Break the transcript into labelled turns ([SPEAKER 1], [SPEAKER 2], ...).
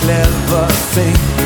[SPEAKER 1] clever thing.